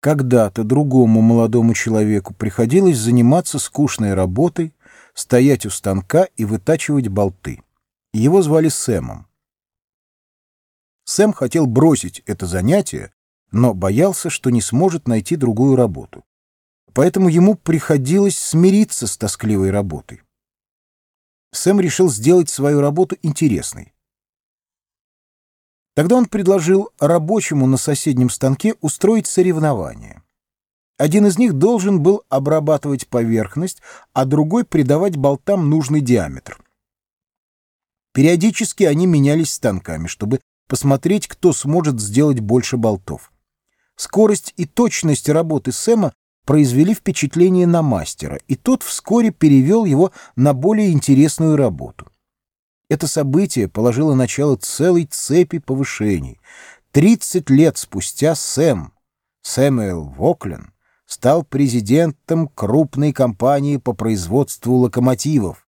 Когда-то другому молодому человеку приходилось заниматься скучной работой, стоять у станка и вытачивать болты. Его звали Сэмом. Сэм хотел бросить это занятие, но боялся, что не сможет найти другую работу. Поэтому ему приходилось смириться с тоскливой работой. Сэм решил сделать свою работу интересной. Тогда он предложил рабочему на соседнем станке устроить соревнование. Один из них должен был обрабатывать поверхность, а другой придавать болтам нужный диаметр. Периодически они менялись станками, чтобы посмотреть, кто сможет сделать больше болтов. Скорость и точность работы Сэма произвели впечатление на мастера, и тот вскоре перевел его на более интересную работу. Это событие положило начало целой цепи повышений. Тридцать лет спустя Сэм, Сэмюэл Воклен, стал президентом крупной компании по производству локомотивов.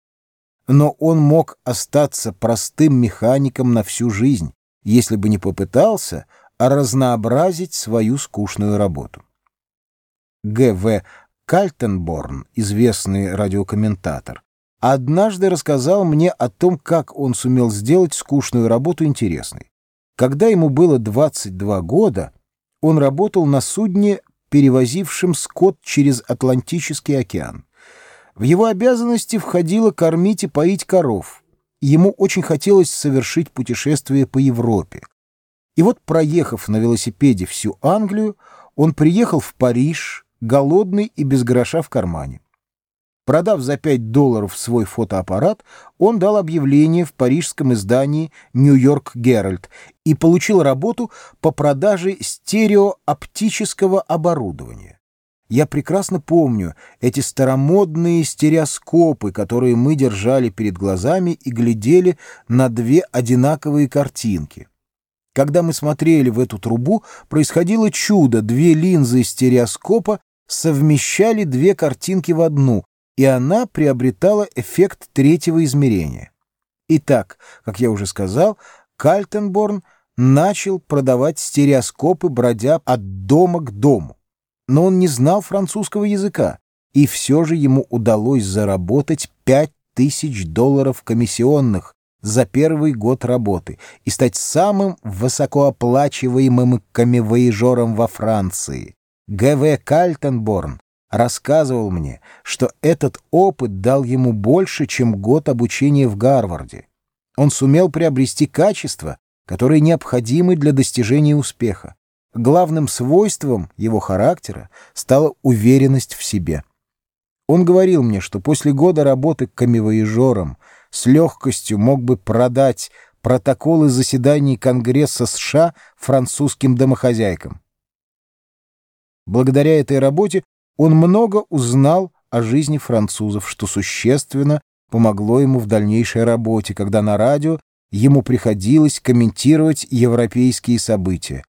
Но он мог остаться простым механиком на всю жизнь, если бы не попытался разнообразить свою скучную работу. Г.В. Кальтенборн, известный радиокомментатор, однажды рассказал мне о том, как он сумел сделать скучную работу интересной. Когда ему было 22 года, он работал на судне, перевозившем скот через Атлантический океан. В его обязанности входило кормить и поить коров. Ему очень хотелось совершить путешествие по Европе. И вот, проехав на велосипеде всю Англию, он приехал в Париж, голодный и без гроша в кармане. Продав за 5 долларов свой фотоаппарат, он дал объявление в парижском издании «Нью-Йорк Геральт» и получил работу по продаже стереооптического оборудования. Я прекрасно помню эти старомодные стереоскопы, которые мы держали перед глазами и глядели на две одинаковые картинки. Когда мы смотрели в эту трубу, происходило чудо, две линзы стереоскопа совмещали две картинки в одну, и она приобретала эффект третьего измерения. Итак, как я уже сказал, Кальтенборн начал продавать стереоскопы, бродя от дома к дому. Но он не знал французского языка, и все же ему удалось заработать пять тысяч долларов комиссионных за первый год работы и стать самым высокооплачиваемым камевоежором во Франции. Г.В. Кальтенборн рассказывал мне, что этот опыт дал ему больше, чем год обучения в Гарварде. Он сумел приобрести качества, которые необходимы для достижения успеха. Главным свойством его характера стала уверенность в себе. Он говорил мне, что после года работы камевоежором с легкостью мог бы продать протоколы заседаний Конгресса США французским домохозяйкам. Благодаря этой работе он много узнал о жизни французов, что существенно помогло ему в дальнейшей работе, когда на радио ему приходилось комментировать европейские события.